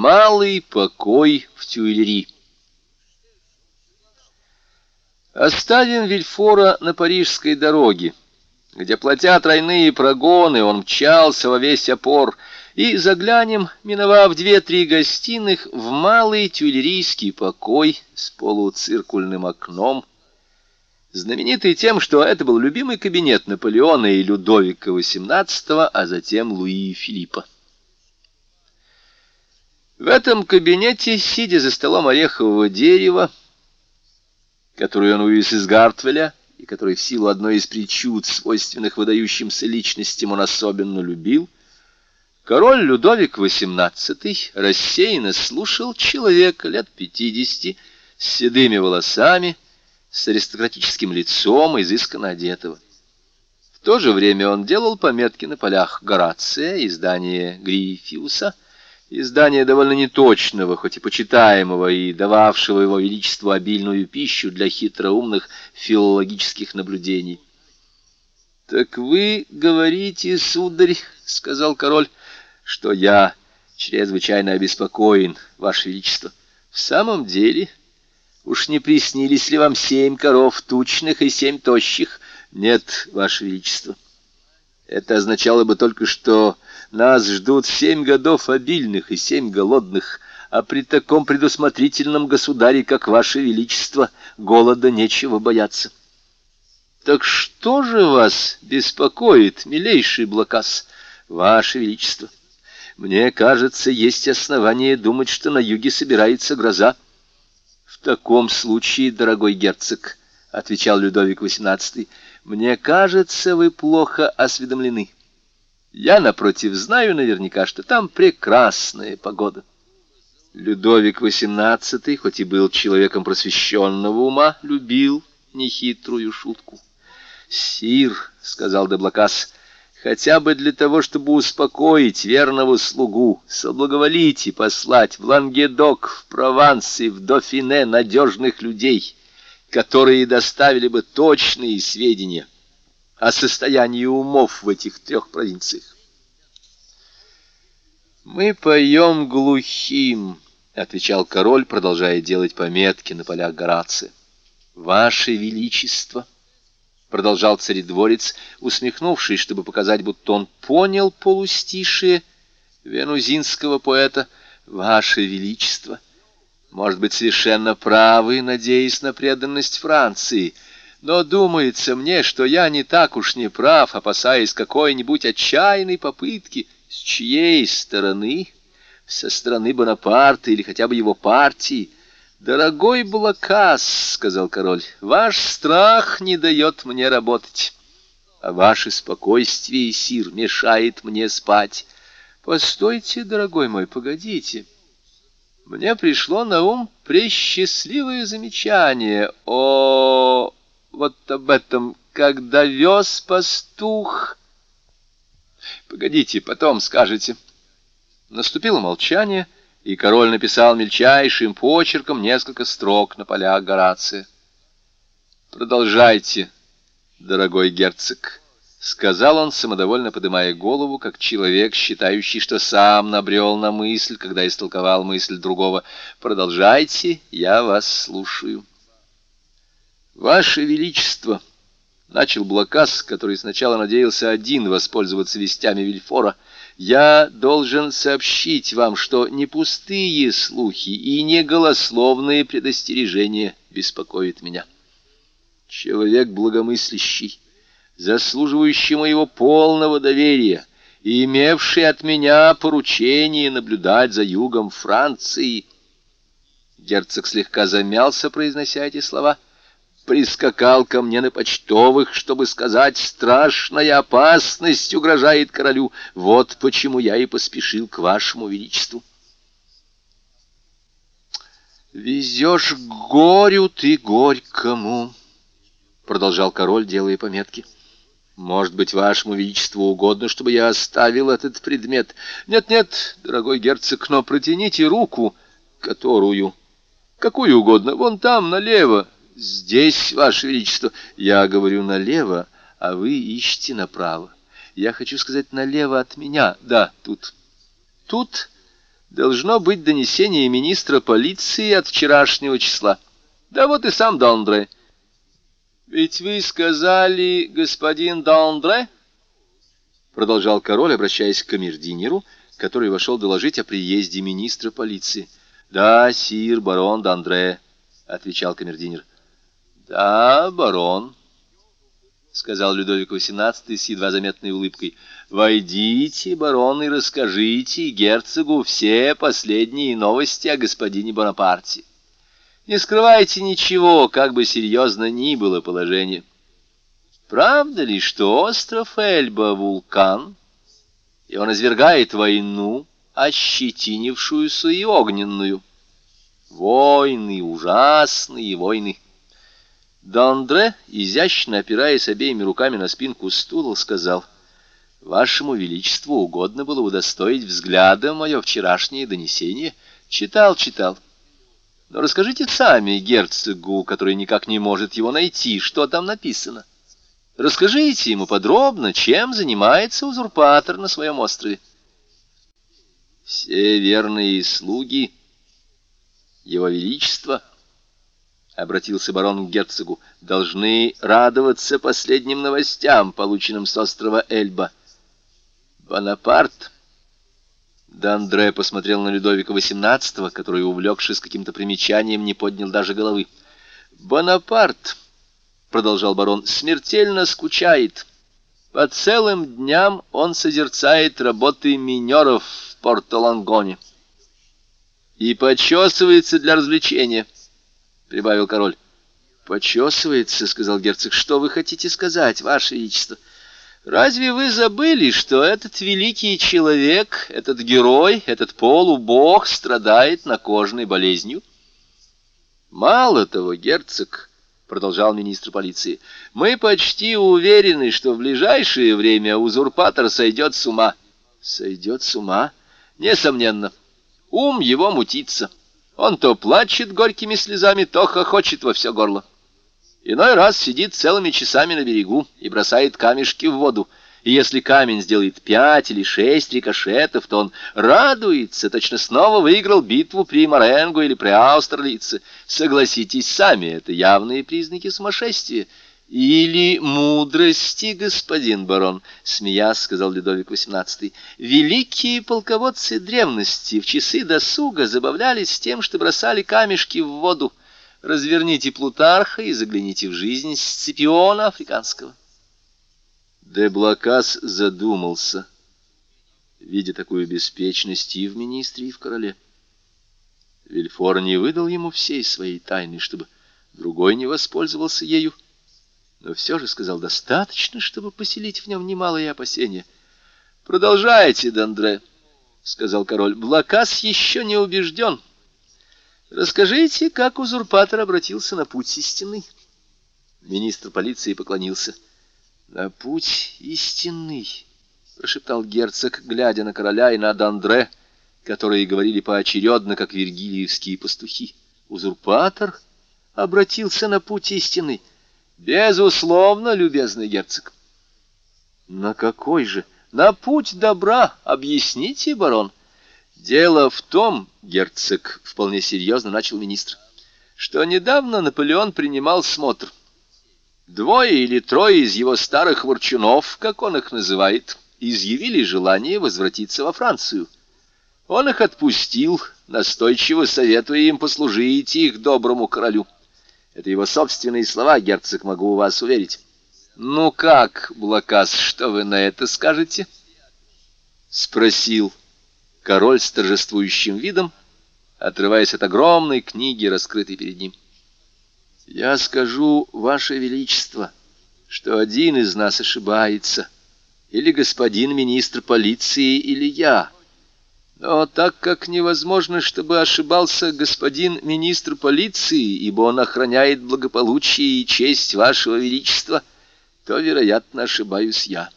Малый покой в Тюильри. Оставим Вильфора на парижской дороге, где, платя тройные прогоны, он мчался во весь опор, и заглянем, миновав две-три гостиных, в малый тюильрийский покой с полуциркульным окном, знаменитый тем, что это был любимый кабинет Наполеона и Людовика XVIII, а затем Луи Филиппа. В этом кабинете, сидя за столом орехового дерева, который он увез из Гартвеля, и который в силу одной из причуд, свойственных выдающимся личностям, он особенно любил, король Людовик XVIII рассеянно слушал человека лет пятидесяти с седыми волосами, с аристократическим лицом, изысканно одетого. В то же время он делал пометки на полях Горация, издания Грифиуса — Издание довольно неточного, хоть и почитаемого, и дававшего его величеству обильную пищу для хитроумных филологических наблюдений. «Так вы говорите, сударь, — сказал король, — что я чрезвычайно обеспокоен, ваше величество. В самом деле, уж не приснились ли вам семь коров тучных и семь тощих? Нет, ваше величество. Это означало бы только, что нас ждут семь годов обильных и семь голодных, а при таком предусмотрительном государе, как ваше величество, голода нечего бояться. Так что же вас беспокоит, милейший Блокас, ваше величество? Мне кажется, есть основания думать, что на юге собирается гроза. В таком случае, дорогой герцог, — отвечал Людовик XVIII, — мне кажется, вы плохо осведомлены. Я, напротив, знаю наверняка, что там прекрасная погода. Людовик XVIII, хоть и был человеком просвещенного ума, любил нехитрую шутку. «Сир», — сказал Деблокас, — «хотя бы для того, чтобы успокоить верного слугу, соблаговолить и послать в Лангедок, в Прованс и в Дофине надежных людей, которые доставили бы точные сведения» о состоянии умов в этих трех провинциях. «Мы поем глухим», — отвечал король, продолжая делать пометки на полях Горация. «Ваше Величество», — продолжал царедворец, усмехнувшись, чтобы показать, будто он понял полустишие венузинского поэта, «Ваше Величество, может быть, совершенно правы, надеясь на преданность Франции». Но думается мне, что я не так уж не прав, опасаясь какой-нибудь отчаянной попытки. С чьей стороны? Со стороны Бонапарта или хотя бы его партии? «Дорогой Блокас», — сказал король, — «ваш страх не дает мне работать, а ваше спокойствие, сир, мешает мне спать. Постойте, дорогой мой, погодите». Мне пришло на ум пресчастливое замечание о вот об этом, когда вез пастух. Погодите, потом скажете. Наступило молчание, и король написал мельчайшим почерком несколько строк на полях Горация. «Продолжайте, дорогой герцог», — сказал он, самодовольно поднимая голову, как человек, считающий, что сам набрел на мысль, когда истолковал мысль другого. «Продолжайте, я вас слушаю». «Ваше Величество!» — начал Блокас, который сначала надеялся один воспользоваться вестями Вильфора. «Я должен сообщить вам, что не пустые слухи и не голословные предостережения беспокоят меня. Человек благомыслящий, заслуживающий моего полного доверия, и имевший от меня поручение наблюдать за югом Франции». Герцог слегка замялся, произнося эти слова — прискакал ко мне на почтовых, чтобы сказать, страшная опасность угрожает королю. Вот почему я и поспешил к вашему величеству. «Везешь к горю ты горькому», — продолжал король, делая пометки. «Может быть, вашему величеству угодно, чтобы я оставил этот предмет? Нет-нет, дорогой герцог, но протяните руку, которую... Какую угодно, вон там, налево, «Здесь, Ваше Величество, я говорю налево, а вы ищете направо. Я хочу сказать налево от меня. Да, тут. Тут Должно быть донесение министра полиции от вчерашнего числа. Да вот и сам Дондре. Ведь вы сказали, господин Дондре, продолжал король, обращаясь к камердинеру, который вошел доложить о приезде министра полиции. Да, сир, барон Дондре, отвечал камердинер. Да, барон, сказал Людовик XVIII с едва заметной улыбкой. «Войдите, барон, и расскажите герцогу все последние новости о господине Бонапарте. Не скрывайте ничего, как бы серьезно ни было положение. Правда ли, что остров Эльба — вулкан, и он извергает войну, ощетинившуюся и огненную? Войны, ужасные войны!» Дондре, изящно опираясь обеими руками на спинку стула, сказал, «Вашему Величеству угодно было удостоить взгляда мое вчерашнее донесение. Читал, читал. Но расскажите сами герцогу, который никак не может его найти, что там написано. Расскажите ему подробно, чем занимается узурпатор на своем острове». Все верные слуги Его Величества — обратился барон к герцогу, — должны радоваться последним новостям, полученным с острова Эльба. Бонапарт... Д'Андре посмотрел на Людовика XVIII, который, увлекшись каким-то примечанием, не поднял даже головы. «Бонапарт», — продолжал барон, — «смертельно скучает. По целым дням он созерцает работы минеров в Порто-Лангоне и почесывается для развлечения». — прибавил король. «Почесывается», — сказал герцог. «Что вы хотите сказать, ваше величество? Разве вы забыли, что этот великий человек, этот герой, этот полубог страдает накожной болезнью?» «Мало того, герцог», — продолжал министр полиции, — «мы почти уверены, что в ближайшее время узурпатор сойдет с ума». «Сойдет с ума?» «Несомненно. Ум его мутится». Он то плачет горькими слезами, то хохочет во все горло. Иной раз сидит целыми часами на берегу и бросает камешки в воду, и если камень сделает пять или шесть рикошетов, то он радуется, точно снова выиграл битву при Моренго или при Аустерлице. Согласитесь сами, это явные признаки сумасшествия. «Или мудрости, господин барон», — смеясь сказал Людовик XVIII. «Великие полководцы древности в часы досуга забавлялись тем, что бросали камешки в воду. Разверните Плутарха и загляните в жизнь Сципиона Африканского». Де Блакас задумался, видя такую беспечность и в министре, и в короле. Вильфор не выдал ему всей своей тайны, чтобы другой не воспользовался ею но все же сказал достаточно, чтобы поселить в нем немалые опасения. «Продолжайте, Дондре», — сказал король. «Блакас еще не убежден. Расскажите, как узурпатор обратился на путь истинный». Министр полиции поклонился. «На путь истинный», — прошептал герцог, глядя на короля и на Дондре, которые говорили поочередно, как вергилиевские пастухи. «Узурпатор обратился на путь истинный». Безусловно, любезный герцог. На какой же? На путь добра, объясните, барон. Дело в том, герцог, вполне серьезно начал министр, что недавно Наполеон принимал смотр. Двое или трое из его старых ворчунов, как он их называет, изъявили желание возвратиться во Францию. Он их отпустил, настойчиво советуя им послужить их доброму королю. Это его собственные слова, герцог, могу вас уверить. «Ну как, Блокас, что вы на это скажете?» Спросил король с торжествующим видом, отрываясь от огромной книги, раскрытой перед ним. «Я скажу, Ваше Величество, что один из нас ошибается, или господин министр полиции, или я». Но так как невозможно, чтобы ошибался господин министр полиции, ибо он охраняет благополучие и честь вашего величества, то, вероятно, ошибаюсь я.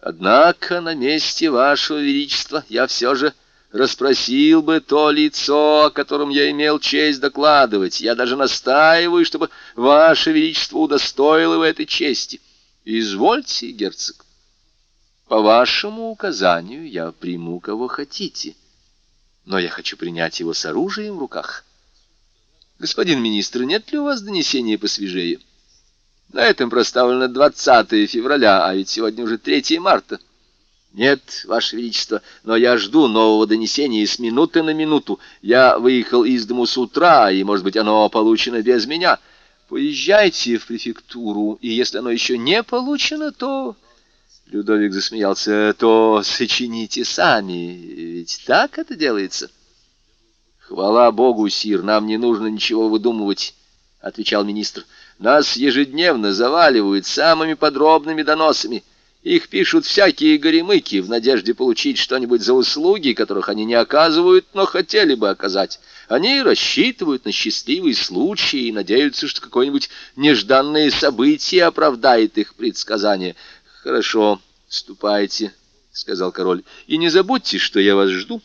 Однако на месте вашего величества я все же расспросил бы то лицо, о котором я имел честь докладывать. Я даже настаиваю, чтобы ваше величество удостоило в этой чести. Извольте, герцог. По вашему указанию я приму кого хотите. но я хочу принять его с оружием в руках. Господин министр, нет ли у вас донесения посвежее? На этом проставлено 20 февраля, а ведь сегодня уже 3 марта. Нет, Ваше Величество, но я жду нового донесения с минуты на минуту. Я выехал из дому с утра, и, может быть, оно получено без меня. Поезжайте в префектуру, и если оно еще не получено, то... Людовик засмеялся. То сочините сами, ведь так это делается. Хвала Богу, сир, нам не нужно ничего выдумывать, отвечал министр. Нас ежедневно заваливают самыми подробными доносами. Их пишут всякие горемыки в надежде получить что-нибудь за услуги, которых они не оказывают, но хотели бы оказать. Они рассчитывают на счастливый случай и надеются, что какое-нибудь нежданное событие оправдает их предсказания. Хорошо, ступайте, — сказал король, — и не забудьте, что я вас жду.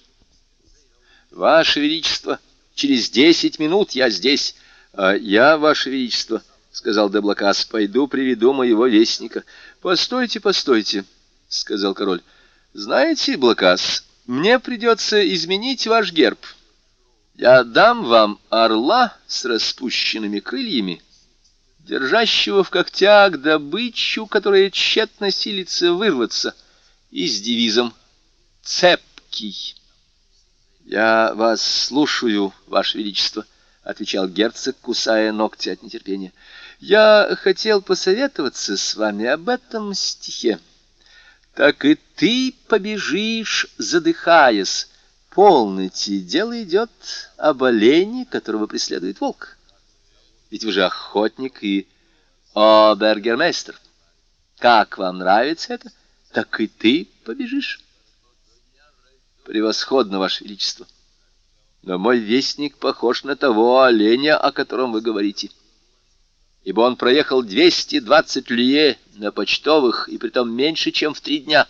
Ваше Величество, через десять минут я здесь, а я, Ваше Величество, — сказал Деблокас, — пойду приведу моего вестника. Постойте, постойте, — сказал король. Знаете, Блокас, мне придется изменить ваш герб. Я дам вам орла с распущенными крыльями, держащего в когтях добычу, которая тщетно силится вырваться, и с девизом «Цепкий». «Я вас слушаю, Ваше Величество», — отвечал герцог, кусая ногти от нетерпения. Я хотел посоветоваться с вами об этом стихе. Так и ты побежишь, задыхаясь. Полноте, дело идет об олене, которого преследует волк. Ведь вы же охотник и обергермейстер. Как вам нравится это? Так и ты побежишь. Превосходно, Ваше Величество. Но мой вестник похож на того оленя, о котором вы говорите. — ибо он проехал 220 лье на почтовых, и притом меньше, чем в три дня.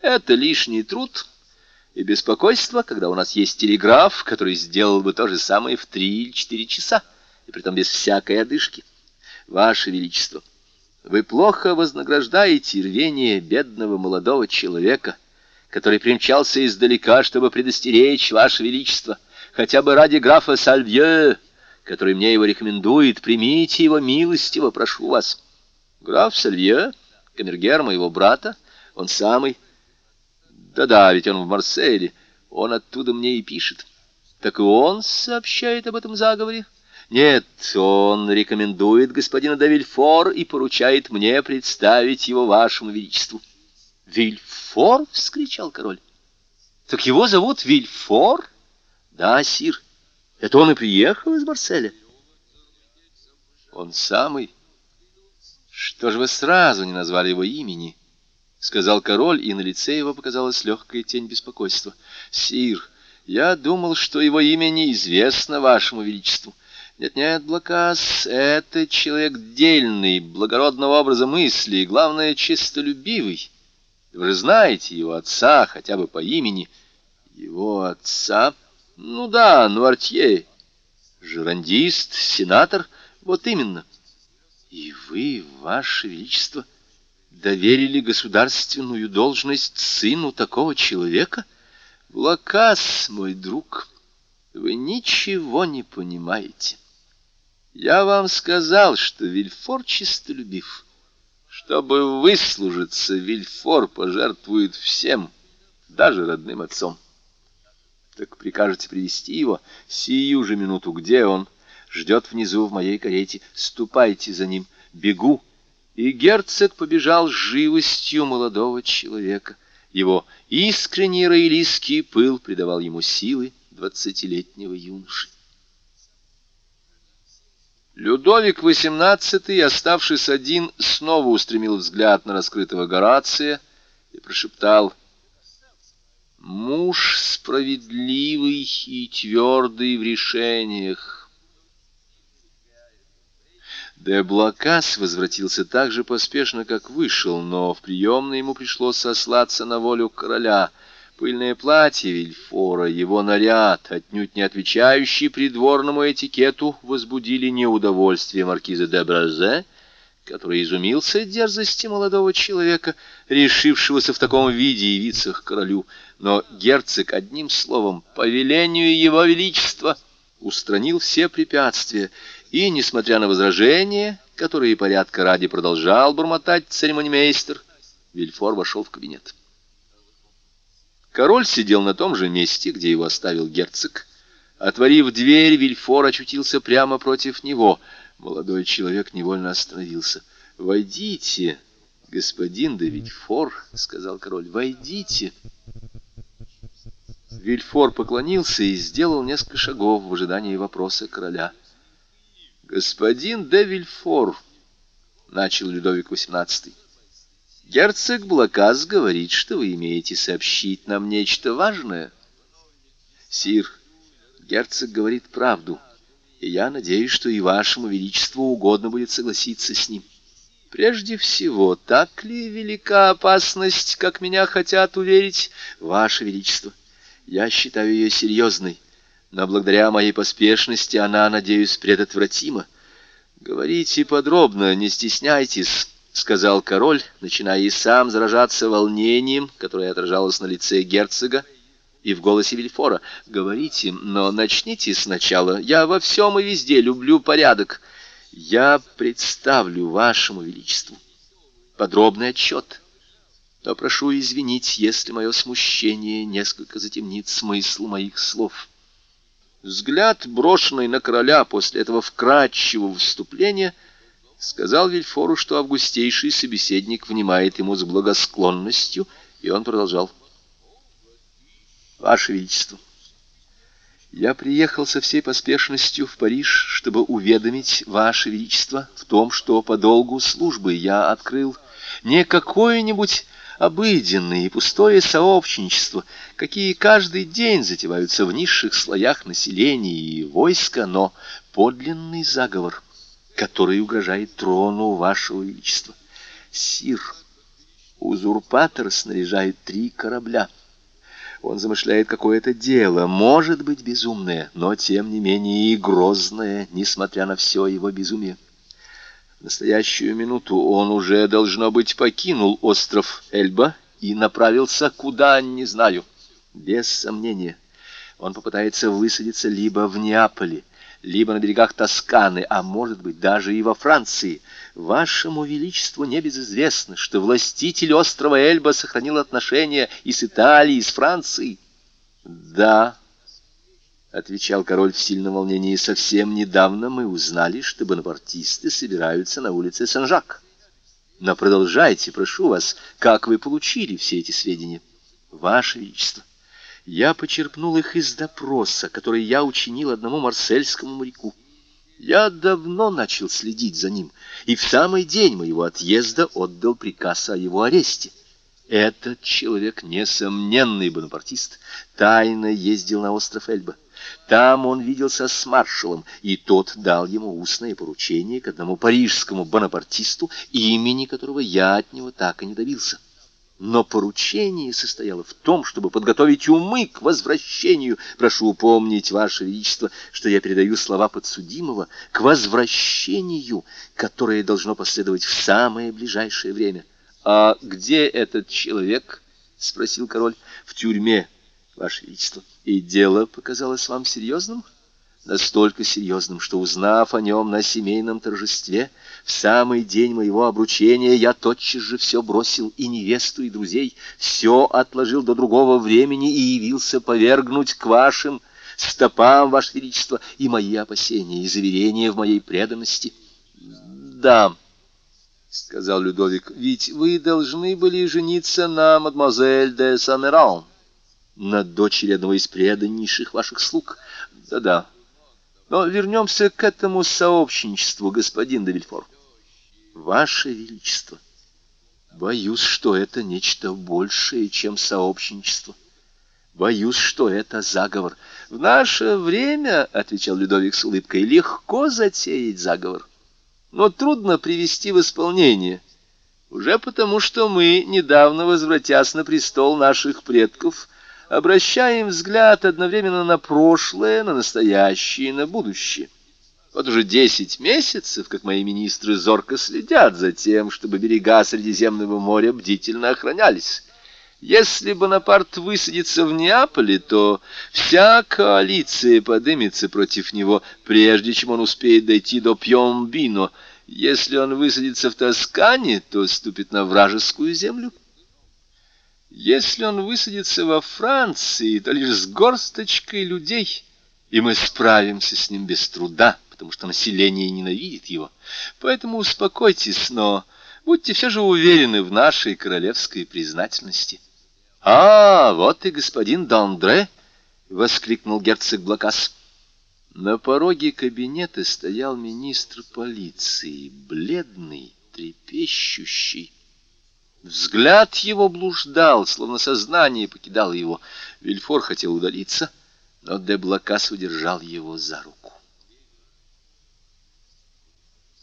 Это лишний труд и беспокойство, когда у нас есть телеграф, который сделал бы то же самое в три или четыре часа, и притом без всякой одышки. Ваше Величество, вы плохо вознаграждаете рвение бедного молодого человека, который примчался издалека, чтобы предостеречь Ваше Величество, хотя бы ради графа Сальвье, который мне его рекомендует, примите его милостиво, прошу вас. Граф Сальвье, камергер моего брата, он самый. Да-да, ведь он в Марселе, он оттуда мне и пишет. Так и он сообщает об этом заговоре? Нет, он рекомендует господина Давильфор и поручает мне представить его вашему величеству. «Вильфор?» — вскричал король. «Так его зовут Вильфор?» «Да, сир». Это он и приехал из Марселя? Он самый. Что же вы сразу не назвали его имени? Сказал король, и на лице его показалась легкая тень беспокойства. Сир, я думал, что его имя неизвестно вашему величеству. Нет-нет, Блокас, это человек дельный, благородного образа мысли и, главное, честолюбивый. Вы же знаете его отца хотя бы по имени. Его отца... Ну да, Нуартье. Жерандист, сенатор, вот именно. И вы, ваше величество, доверили государственную должность сыну такого человека? Блокас, мой друг, вы ничего не понимаете. Я вам сказал, что Вильфор чистолюбив. Чтобы выслужиться, Вильфор пожертвует всем, даже родным отцом. Так прикажете привести его? Сию же минуту. Где он? Ждет внизу в моей карете. Ступайте за ним. Бегу. И герцог побежал с живостью молодого человека. Его искренний роялистский пыл придавал ему силы двадцатилетнего юноши. Людовик XVIII, оставшись один, снова устремил взгляд на раскрытого Горация и прошептал — Муж справедливый и твердый в решениях. Де Блокас возвратился так же поспешно, как вышел, но в приемной ему пришлось сослаться на волю короля. Пыльное платье Вильфора, его наряд, отнюдь не отвечающий придворному этикету, возбудили неудовольствие маркиза де Бразе, который изумился дерзости молодого человека, решившегося в таком виде явиться к королю. Но герцог одним словом, по велению его величества, устранил все препятствия, и, несмотря на возражения, которые порядка ради продолжал бормотать церемонимейстер, Вильфор вошел в кабинет. Король сидел на том же месте, где его оставил герцог. Отворив дверь, Вильфор очутился прямо против него. Молодой человек невольно остановился. «Войдите, господин де Вильфор», — сказал король, — «войдите». Вильфор поклонился и сделал несколько шагов в ожидании вопроса короля. «Господин де Вильфор», — начал Людовик XVIII, — «герцог Блакас говорит, что вы имеете сообщить нам нечто важное». «Сир, герцог говорит правду, и я надеюсь, что и вашему величеству угодно будет согласиться с ним». Прежде всего, так ли велика опасность, как меня хотят уверить, Ваше Величество? Я считаю ее серьезной, но благодаря моей поспешности она, надеюсь, предотвратима. Говорите подробно, не стесняйтесь, — сказал король, начиная и сам заражаться волнением, которое отражалось на лице герцога и в голосе Вильфора. Говорите, но начните сначала. Я во всем и везде люблю порядок. Я представлю вашему величеству подробный отчет но прошу извинить, если мое смущение несколько затемнит смысл моих слов. Взгляд, брошенный на короля после этого вкрадчивого вступления, сказал Вильфору, что августейший собеседник внимает ему с благосклонностью, и он продолжал. «Ваше Величество, я приехал со всей поспешностью в Париж, чтобы уведомить Ваше Величество в том, что по долгу службы я открыл не какое-нибудь обыденное и пустое сообщничество, какие каждый день затеваются в низших слоях населения и войска, но подлинный заговор, который угрожает трону вашего величества. Сир, узурпатор снаряжает три корабля. Он замышляет какое-то дело, может быть безумное, но тем не менее и грозное, несмотря на все его безумие. В настоящую минуту он уже, должно быть, покинул остров Эльба и направился куда, не знаю. Без сомнения, он попытается высадиться либо в Неаполе, либо на берегах Тосканы, а может быть даже и во Франции. Вашему Величеству небезызвестно, что властитель острова Эльба сохранил отношения и с Италией, и с Францией. Да, — отвечал король в сильном волнении, — совсем недавно мы узнали, что бонапартисты собираются на улице Сен-Жак. Но продолжайте, прошу вас, как вы получили все эти сведения? Ваше Величество, я почерпнул их из допроса, который я учинил одному марсельскому моряку. Я давно начал следить за ним, и в самый день моего отъезда отдал приказ о его аресте. Этот человек, несомненный бонапартист, тайно ездил на остров Эльба. Там он виделся с маршалом, и тот дал ему устное поручение к одному парижскому бонапартисту, имени которого я от него так и не добился. Но поручение состояло в том, чтобы подготовить умы к возвращению. Прошу упомнить, Ваше Величество, что я передаю слова подсудимого к возвращению, которое должно последовать в самое ближайшее время. — А где этот человек? — спросил король. — В тюрьме, Ваше Величество. И дело показалось вам серьезным? Настолько серьезным, что, узнав о нем на семейном торжестве, в самый день моего обручения я тотчас же все бросил, и невесту, и друзей, все отложил до другого времени и явился повергнуть к вашим стопам, Ваше Величество, и мои опасения, и заверения в моей преданности. Да, — сказал Людовик, — ведь вы должны были жениться на мадемуазель де Самеран на дочери одного из преданнейших ваших слуг. Да-да. Но вернемся к этому сообщничеству, господин де. Ваше Величество, боюсь, что это нечто большее, чем сообщничество. Боюсь, что это заговор. В наше время, — отвечал Людовик с улыбкой, — легко затеять заговор, но трудно привести в исполнение. Уже потому, что мы, недавно возвратясь на престол наших предков, обращаем взгляд одновременно на прошлое, на настоящее на будущее. Вот уже десять месяцев, как мои министры зорко следят за тем, чтобы берега Средиземного моря бдительно охранялись. Если Бонапарт высадится в Неаполе, то вся коалиция подымется против него, прежде чем он успеет дойти до Пьомбино. Если он высадится в Тоскане, то ступит на вражескую землю. Если он высадится во Франции, то лишь с горсточкой людей, и мы справимся с ним без труда, потому что население ненавидит его. Поэтому успокойтесь, но будьте все же уверены в нашей королевской признательности». «А, вот и господин Дандре!» — воскликнул герцог Блокас. На пороге кабинета стоял министр полиции, бледный, трепещущий. Взгляд его блуждал, словно сознание покидало его. Вильфор хотел удалиться, но де Блокас удержал его за руку.